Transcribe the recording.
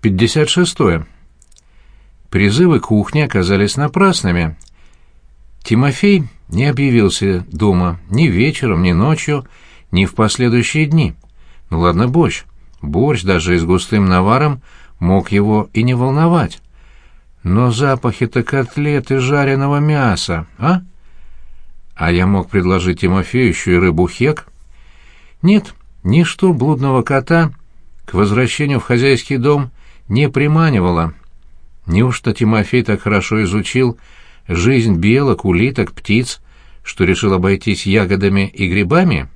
56. Призывы кухни оказались напрасными. Тимофей не объявился дома ни вечером, ни ночью, ни в последующие дни. Ну ладно, борщ. Борщ даже и с густым наваром мог его и не волновать. Но запахи-то котлет и жареного мяса, а? А я мог предложить Тимофею еще и рыбу хек? Нет, ничто блудного кота к возвращению в хозяйский дом не приманивало. Неужто Тимофей так хорошо изучил жизнь белок, улиток, птиц, что решил обойтись ягодами и грибами?